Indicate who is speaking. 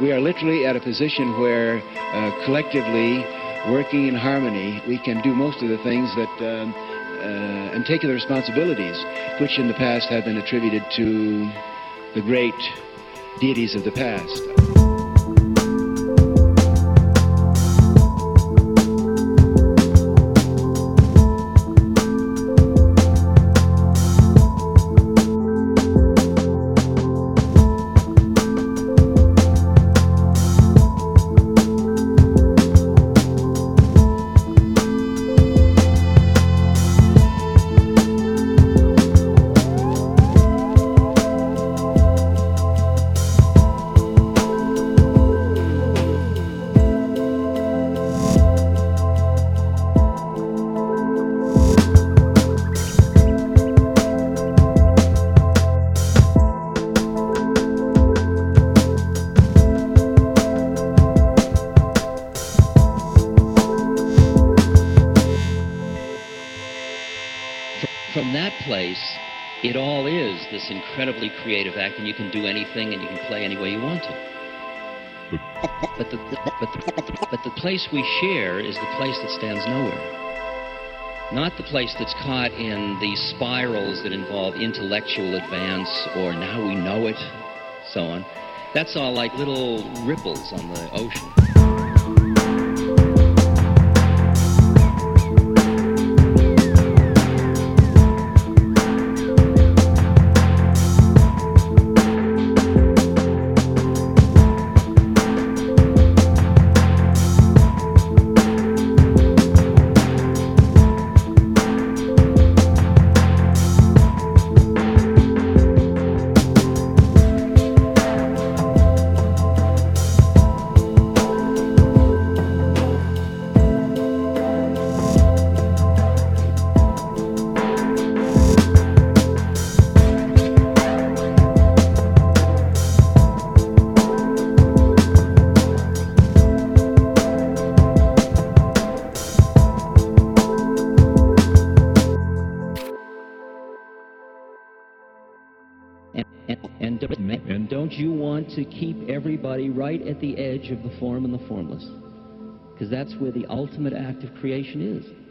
Speaker 1: we, are literally at a position where uh, collectively, working in harmony, we can do most of the things that um, uh, and take the responsibilities which in the past have been attributed to the great deities of the past.
Speaker 2: From that place, it all is this incredibly creative act, and you can do anything and you can play any way you want to. But the, but the, but the place we share is the place that stands nowhere. Not the place that's caught in these spirals that involve intellectual advance or now we know it, so on. That's all like little ripples on the ocean. And, and, don't you want to keep everybody right at the edge of the form and the formless? Because that's where the ultimate act of creation is.